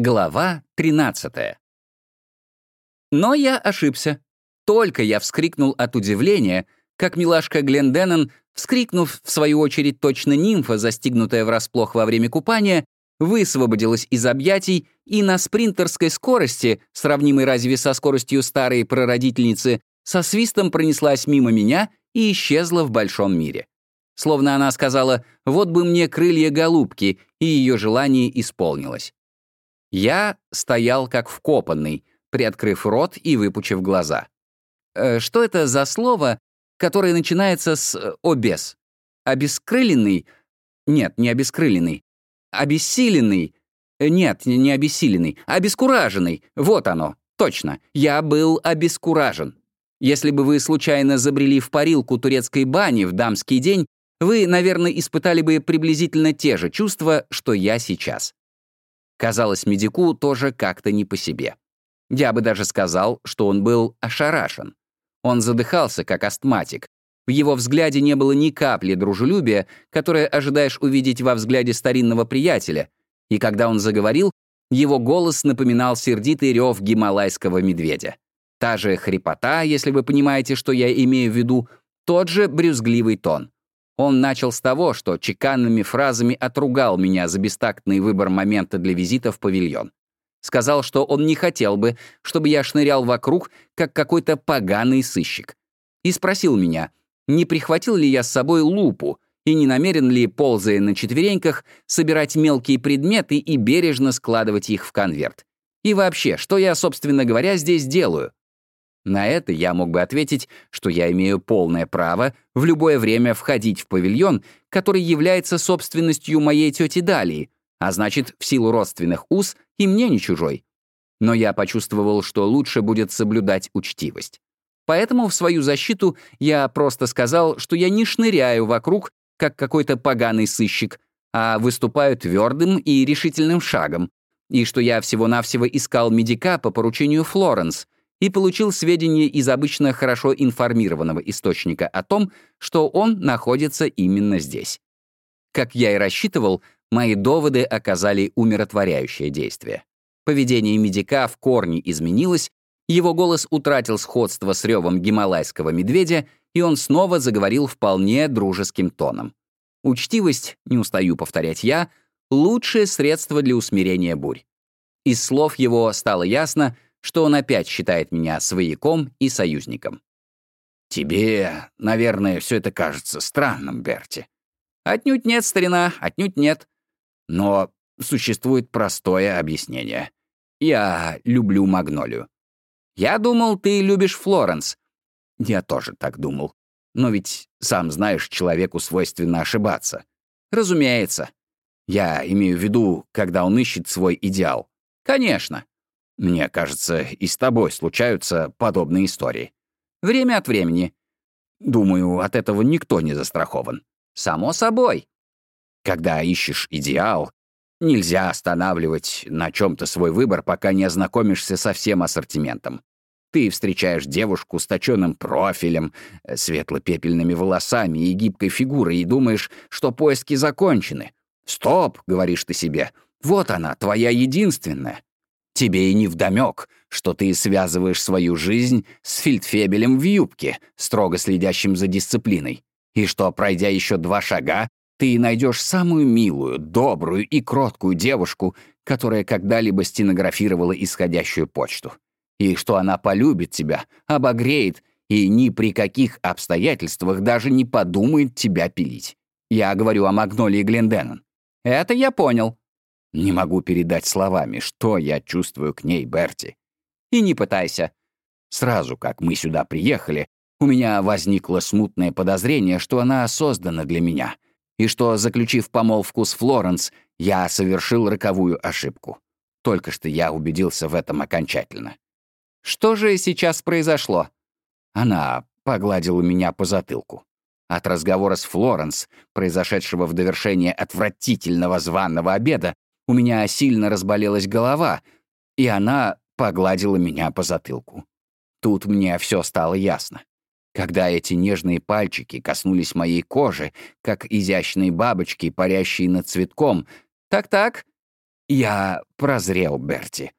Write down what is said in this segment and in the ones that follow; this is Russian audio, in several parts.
Глава 13. Но я ошибся. Только я вскрикнул от удивления, как милашка Гленденнон, вскрикнув, в свою очередь, точно нимфа, застигнутая врасплох во время купания, высвободилась из объятий и на спринтерской скорости, сравнимой разве со скоростью старой прародительницы, со свистом пронеслась мимо меня и исчезла в большом мире. Словно она сказала «вот бы мне крылья голубки», и ее желание исполнилось. Я стоял как вкопанный, приоткрыв рот и выпучив глаза. Э, что это за слово, которое начинается с э, «обез»? Обескрыленный? Нет, не обескрыленный. Обессиленный? Э, нет, не обессиленный. Обескураженный. Вот оно. Точно. Я был обескуражен. Если бы вы случайно забрели в парилку турецкой бани в дамский день, вы, наверное, испытали бы приблизительно те же чувства, что я сейчас. Казалось, медику тоже как-то не по себе. Я бы даже сказал, что он был ошарашен. Он задыхался, как астматик. В его взгляде не было ни капли дружелюбия, которое ожидаешь увидеть во взгляде старинного приятеля, и когда он заговорил, его голос напоминал сердитый рев гималайского медведя. Та же хрипота, если вы понимаете, что я имею в виду, тот же брюзгливый тон. Он начал с того, что чеканными фразами отругал меня за бестактный выбор момента для визита в павильон. Сказал, что он не хотел бы, чтобы я шнырял вокруг, как какой-то поганый сыщик. И спросил меня, не прихватил ли я с собой лупу и не намерен ли, ползая на четвереньках, собирать мелкие предметы и бережно складывать их в конверт. И вообще, что я, собственно говоря, здесь делаю? На это я мог бы ответить, что я имею полное право в любое время входить в павильон, который является собственностью моей тети Далии, а значит, в силу родственных уз и мне не чужой. Но я почувствовал, что лучше будет соблюдать учтивость. Поэтому в свою защиту я просто сказал, что я не шныряю вокруг, как какой-то поганый сыщик, а выступаю твердым и решительным шагом, и что я всего-навсего искал медика по поручению Флоренс — и получил сведения из обычно хорошо информированного источника о том, что он находится именно здесь. Как я и рассчитывал, мои доводы оказали умиротворяющее действие. Поведение медика в корне изменилось, его голос утратил сходство с ревом гималайского медведя, и он снова заговорил вполне дружеским тоном. Учтивость, не устаю повторять я, лучшее средство для усмирения бурь. Из слов его стало ясно, что он опять считает меня свояком и союзником. «Тебе, наверное, все это кажется странным, Берти». «Отнюдь нет, старина, отнюдь нет. Но существует простое объяснение. Я люблю Магнолию. Я думал, ты любишь Флоренс. Я тоже так думал. Но ведь, сам знаешь, человеку свойственно ошибаться. Разумеется. Я имею в виду, когда он ищет свой идеал. Конечно. Мне кажется, и с тобой случаются подобные истории. Время от времени. Думаю, от этого никто не застрахован. Само собой. Когда ищешь идеал, нельзя останавливать на чем-то свой выбор, пока не ознакомишься со всем ассортиментом. Ты встречаешь девушку с точенным профилем, э, светло-пепельными волосами и гибкой фигурой и думаешь, что поиски закончены. «Стоп», — говоришь ты себе, — «вот она, твоя единственная». Тебе и не вдомек, что ты связываешь свою жизнь с фельдфебелем в юбке, строго следящим за дисциплиной, и что, пройдя еще два шага, ты найдешь самую милую, добрую и кроткую девушку, которая когда-либо стенографировала исходящую почту, и что она полюбит тебя, обогреет и ни при каких обстоятельствах даже не подумает тебя пилить. Я говорю о Магнолии Гленденнон. Это я понял. Не могу передать словами, что я чувствую к ней, Берти. И не пытайся. Сразу, как мы сюда приехали, у меня возникло смутное подозрение, что она создана для меня, и что, заключив помолвку с Флоренс, я совершил роковую ошибку. Только что я убедился в этом окончательно. Что же сейчас произошло? Она погладила меня по затылку. От разговора с Флоренс, произошедшего в довершение отвратительного званного обеда, у меня сильно разболелась голова, и она погладила меня по затылку. Тут мне все стало ясно. Когда эти нежные пальчики коснулись моей кожи, как изящные бабочки, парящие над цветком, так-так, Я прозрел, Берти.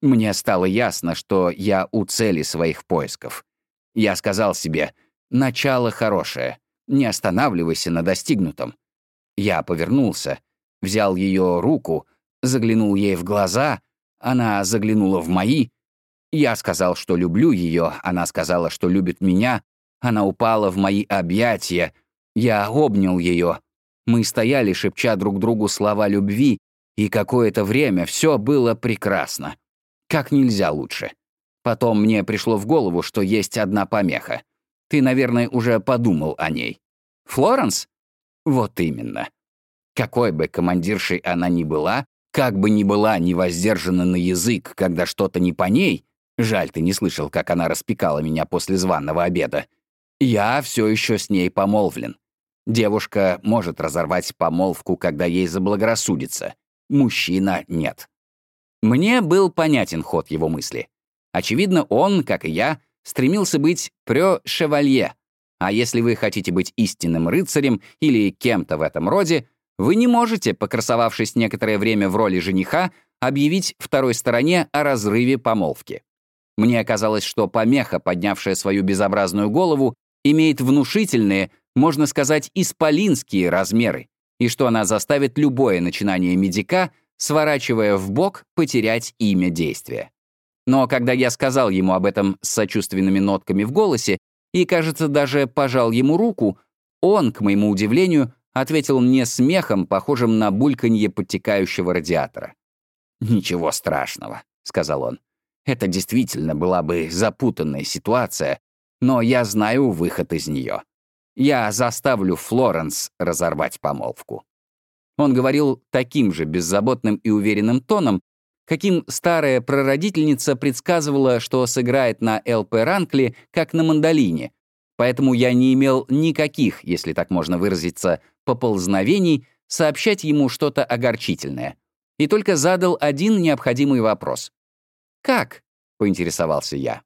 Мне стало ясно, что я у цели своих поисков. Я сказал себе, начало хорошее, не останавливайся на достигнутом. Я повернулся, взял ее руку, заглянул ей в глаза, она заглянула в мои. Я сказал, что люблю ее, она сказала, что любит меня, она упала в мои объятия, я обнял ее. Мы стояли, шепча друг другу слова любви, и какое-то время все было прекрасно. Как нельзя лучше. Потом мне пришло в голову, что есть одна помеха. Ты, наверное, уже подумал о ней. Флоренс? Вот именно. Какой бы командиршей она ни была, как бы ни была не воздержана на язык, когда что-то не по ней, жаль, ты не слышал, как она распекала меня после званного обеда, я все еще с ней помолвлен. Девушка может разорвать помолвку, когда ей заблагорассудится. Мужчина — нет. Мне был понятен ход его мысли. Очевидно, он, как и я, стремился быть прё-шевалье. А если вы хотите быть истинным рыцарем или кем-то в этом роде, вы не можете, покрасовавшись некоторое время в роли жениха, объявить второй стороне о разрыве помолвки. Мне оказалось, что помеха, поднявшая свою безобразную голову, имеет внушительные, можно сказать, исполинские размеры, и что она заставит любое начинание медика, сворачивая в бок, потерять имя действия. Но когда я сказал ему об этом с сочувственными нотками в голосе и, кажется, даже пожал ему руку, он, к моему удивлению, ответил мне смехом, похожим на бульканье подтекающего радиатора. «Ничего страшного», — сказал он. «Это действительно была бы запутанная ситуация, но я знаю выход из нее. Я заставлю Флоренс разорвать помолвку». Он говорил таким же беззаботным и уверенным тоном, каким старая прародительница предсказывала, что сыграет на ЛП Ранкли, как на мандолине, поэтому я не имел никаких, если так можно выразиться, поползновений сообщать ему что-то огорчительное. И только задал один необходимый вопрос. «Как?» — поинтересовался я.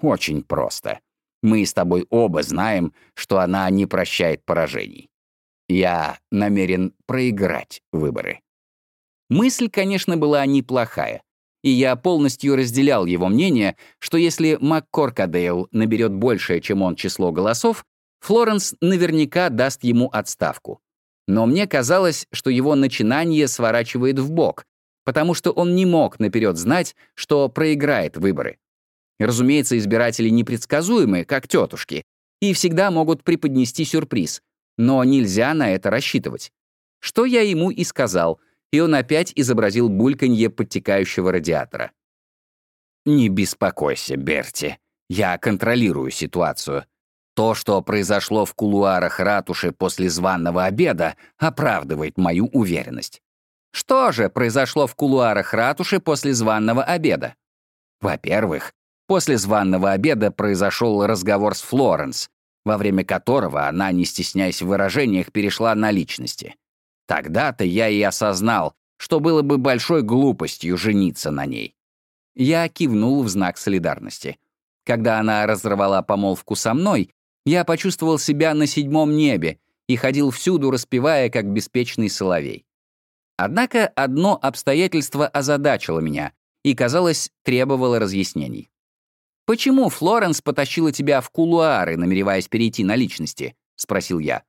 «Очень просто. Мы с тобой оба знаем, что она не прощает поражений. Я намерен проиграть выборы». Мысль, конечно, была неплохая, и я полностью разделял его мнение, что если МакКоркадейл наберет большее, чем он, число голосов, Флоренс наверняка даст ему отставку. Но мне казалось, что его начинание сворачивает в бок, потому что он не мог наперед знать, что проиграет выборы. Разумеется, избиратели непредсказуемы, как тетушки, и всегда могут преподнести сюрприз, но нельзя на это рассчитывать. Что я ему и сказал — и он опять изобразил бульканье подтекающего радиатора. «Не беспокойся, Берти. Я контролирую ситуацию. То, что произошло в кулуарах ратуши после званного обеда, оправдывает мою уверенность. Что же произошло в кулуарах ратуши после званного обеда? Во-первых, после званного обеда произошел разговор с Флоренс, во время которого она, не стесняясь в выражениях, перешла на личности. Тогда-то я и осознал, что было бы большой глупостью жениться на ней. Я кивнул в знак солидарности. Когда она разорвала помолвку со мной, я почувствовал себя на седьмом небе и ходил всюду, распевая, как беспечный соловей. Однако одно обстоятельство озадачило меня и, казалось, требовало разъяснений. «Почему Флоренс потащила тебя в кулуары, намереваясь перейти на личности?» — спросил я.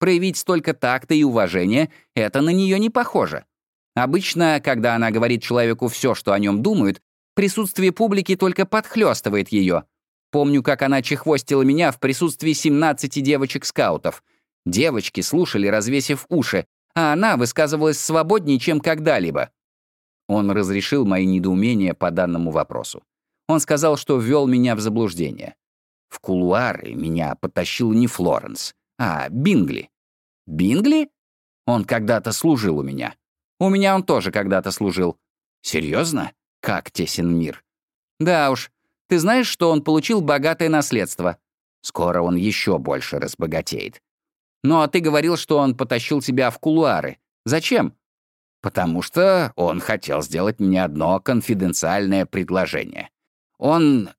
Проявить столько такта и уважения — это на нее не похоже. Обычно, когда она говорит человеку все, что о нем думают, присутствие публики только подхлестывает ее. Помню, как она чехвостила меня в присутствии 17 девочек-скаутов. Девочки слушали, развесив уши, а она высказывалась свободнее, чем когда-либо. Он разрешил мои недоумения по данному вопросу. Он сказал, что ввел меня в заблуждение. В кулуары меня потащил не Флоренс, а Бингли. Бингли? Он когда-то служил у меня. У меня он тоже когда-то служил. Серьезно? Как тесен мир. Да уж. Ты знаешь, что он получил богатое наследство? Скоро он еще больше разбогатеет. Ну а ты говорил, что он потащил тебя в кулуары. Зачем? Потому что он хотел сделать мне одно конфиденциальное предложение. Он...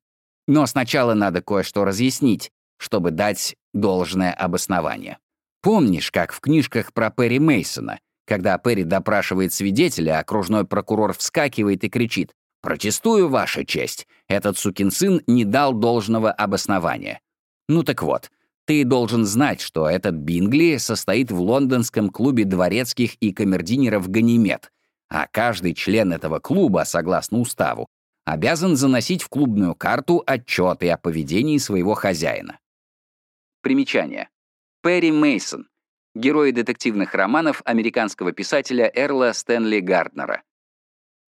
Но сначала надо кое-что разъяснить, чтобы дать должное обоснование. Помнишь, как в книжках про Перри Мейсона Когда Перри допрашивает свидетеля, окружной прокурор вскакивает и кричит «Протестую, Ваша честь! Этот сукин сын не дал должного обоснования». Ну так вот, ты должен знать, что этот Бингли состоит в лондонском клубе дворецких и камердинеров «Ганимед», а каждый член этого клуба, согласно уставу, обязан заносить в клубную карту отчеты о поведении своего хозяина. Примечание. Перри Мейсон, герой детективных романов американского писателя Эрла Стэнли Гарднера.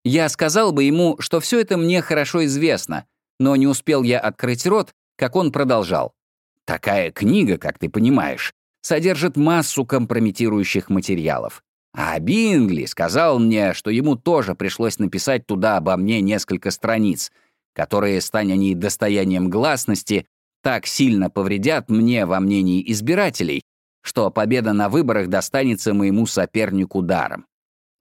Я сказал бы ему, что все это мне хорошо известно, но не успел я открыть рот, как он продолжал. Такая книга, как ты понимаешь, содержит массу компрометирующих материалов. А Бингли сказал мне, что ему тоже пришлось написать туда обо мне несколько страниц, которые, стань они достоянием гласности, так сильно повредят мне во мнении избирателей, что победа на выборах достанется моему сопернику даром.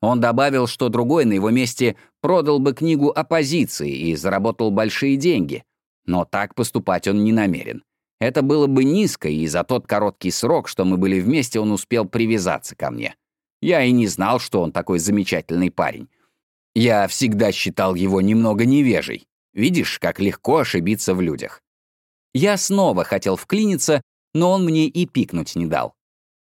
Он добавил, что другой на его месте продал бы книгу оппозиции и заработал большие деньги. Но так поступать он не намерен. Это было бы низко, и за тот короткий срок, что мы были вместе, он успел привязаться ко мне. Я и не знал, что он такой замечательный парень. Я всегда считал его немного невежей. Видишь, как легко ошибиться в людях. Я снова хотел вклиниться, но он мне и пикнуть не дал.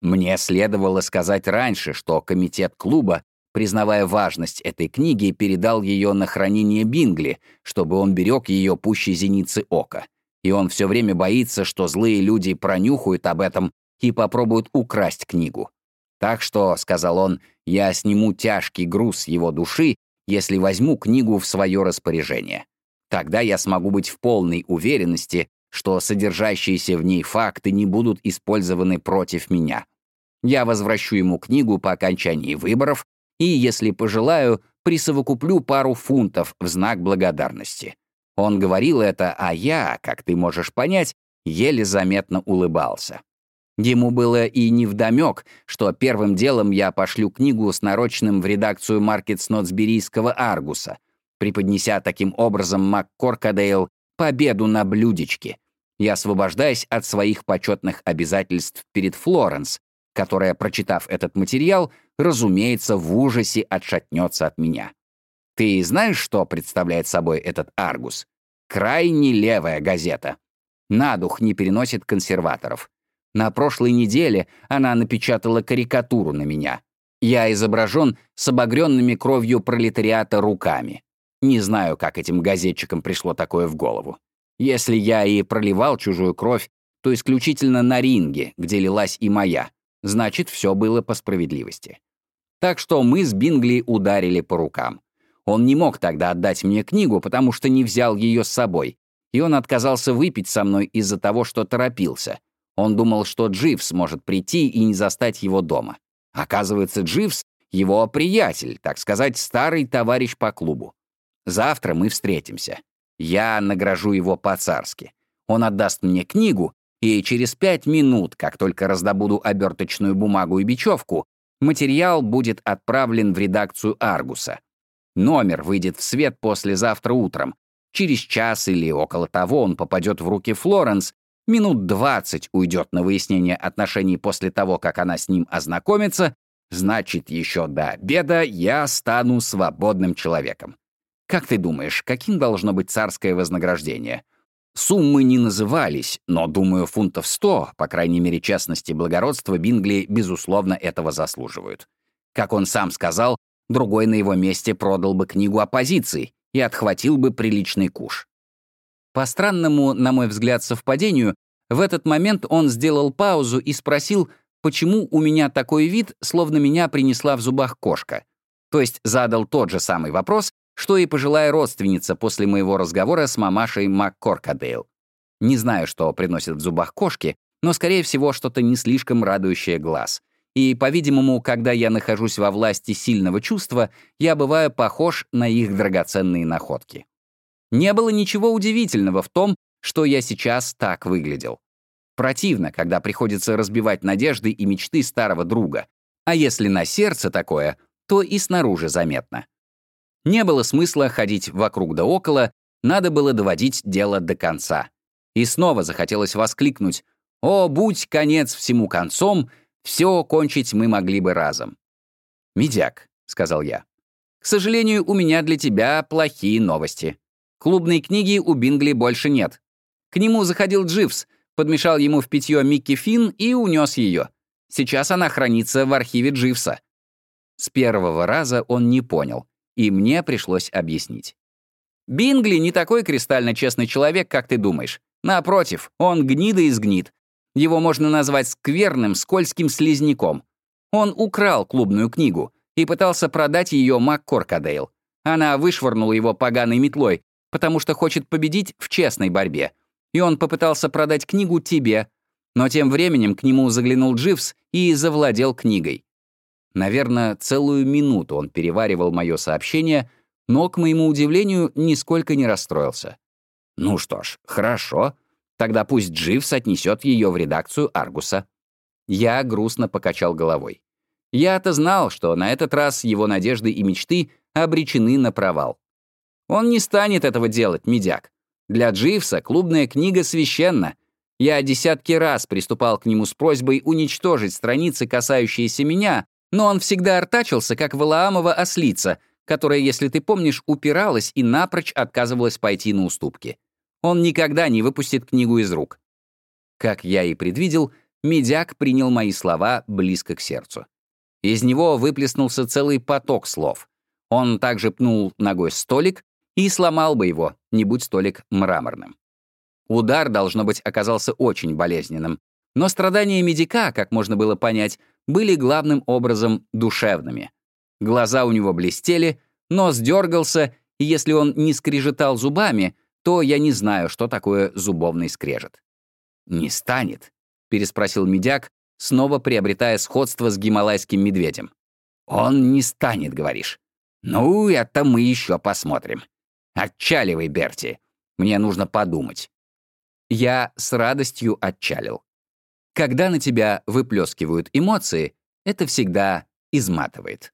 Мне следовало сказать раньше, что комитет клуба, признавая важность этой книги, передал ее на хранение Бингли, чтобы он берег ее пуще зеницы ока. И он все время боится, что злые люди пронюхают об этом и попробуют украсть книгу. Так что, — сказал он, — я сниму тяжкий груз его души, если возьму книгу в свое распоряжение. Тогда я смогу быть в полной уверенности, что содержащиеся в ней факты не будут использованы против меня. Я возвращу ему книгу по окончании выборов и, если пожелаю, присовокуплю пару фунтов в знак благодарности. Он говорил это, а я, как ты можешь понять, еле заметно улыбался. Ему было и невдомёк, что первым делом я пошлю книгу с нарочным в редакцию Маркетс-Нотсберийского Аргуса, преподнеся таким образом МакКоркадейл победу на блюдечке, и освобождаясь от своих почетных обязательств перед Флоренс, которая, прочитав этот материал, разумеется, в ужасе отшатнется от меня. Ты знаешь, что представляет собой этот Аргус? Крайне левая газета. На дух не переносит консерваторов. На прошлой неделе она напечатала карикатуру на меня. Я изображен с обогренными кровью пролетариата руками. Не знаю, как этим газетчикам пришло такое в голову. Если я и проливал чужую кровь, то исключительно на ринге, где лилась и моя. Значит, все было по справедливости. Так что мы с Бингли ударили по рукам. Он не мог тогда отдать мне книгу, потому что не взял ее с собой, и он отказался выпить со мной из-за того, что торопился. Он думал, что Дживс может прийти и не застать его дома. Оказывается, Дживс — его приятель, так сказать, старый товарищ по клубу. Завтра мы встретимся. Я награжу его по-царски. Он отдаст мне книгу, и через пять минут, как только раздобуду оберточную бумагу и бечевку, материал будет отправлен в редакцию «Аргуса». Номер выйдет в свет послезавтра утром. Через час или около того он попадет в руки Флоренс, минут двадцать уйдет на выяснение отношений после того, как она с ним ознакомится, значит, еще до обеда я стану свободным человеком. Как ты думаешь, каким должно быть царское вознаграждение? Суммы не назывались, но, думаю, фунтов сто, по крайней мере, честности благородства Бингли, безусловно, этого заслуживают. Как он сам сказал, другой на его месте продал бы книгу оппозиции и отхватил бы приличный куш. По странному, на мой взгляд, совпадению, в этот момент он сделал паузу и спросил, почему у меня такой вид, словно меня принесла в зубах кошка. То есть задал тот же самый вопрос, что и пожилая родственница после моего разговора с мамашей МакКоркадейл. Не знаю, что приносит в зубах кошки, но, скорее всего, что-то не слишком радующее глаз. И, по-видимому, когда я нахожусь во власти сильного чувства, я бываю похож на их драгоценные находки. Не было ничего удивительного в том, что я сейчас так выглядел. Противно, когда приходится разбивать надежды и мечты старого друга. А если на сердце такое, то и снаружи заметно. Не было смысла ходить вокруг да около, надо было доводить дело до конца. И снова захотелось воскликнуть «О, будь конец всему концом, все кончить мы могли бы разом». «Медяк», — сказал я. «К сожалению, у меня для тебя плохие новости. Клубной книги у Бингли больше нет. К нему заходил Дживс, подмешал ему в питье Микки Финн и унес ее. Сейчас она хранится в архиве Дживса». С первого раза он не понял, и мне пришлось объяснить. Бингли не такой кристально честный человек, как ты думаешь. Напротив, он гнида из гнид. Его можно назвать скверным, скользким слизняком. Он украл клубную книгу и пытался продать ее МакКоркадейл. Она вышвырнула его поганой метлой, потому что хочет победить в честной борьбе. И он попытался продать книгу тебе. Но тем временем к нему заглянул Дживс и завладел книгой. Наверное, целую минуту он переваривал мое сообщение — но, к моему удивлению, нисколько не расстроился. «Ну что ж, хорошо. Тогда пусть Дживс отнесет ее в редакцию Аргуса». Я грустно покачал головой. Я-то знал, что на этот раз его надежды и мечты обречены на провал. Он не станет этого делать, медяк. Для Дживса клубная книга священна. Я десятки раз приступал к нему с просьбой уничтожить страницы, касающиеся меня, но он всегда артачился, как Валаамова ослица — которая, если ты помнишь, упиралась и напрочь отказывалась пойти на уступки. Он никогда не выпустит книгу из рук. Как я и предвидел, медяк принял мои слова близко к сердцу. Из него выплеснулся целый поток слов. Он также пнул ногой столик и сломал бы его, не будь столик мраморным. Удар, должно быть, оказался очень болезненным, но страдания медика, как можно было понять, были главным образом душевными. Глаза у него блестели, нос дергался, и если он не скрежетал зубами, то я не знаю, что такое зубовный скрежет. «Не станет?» — переспросил медяк, снова приобретая сходство с гималайским медведем. «Он не станет, говоришь. Ну, это мы еще посмотрим. Отчаливай, Берти. Мне нужно подумать». Я с радостью отчалил. Когда на тебя выплескивают эмоции, это всегда изматывает.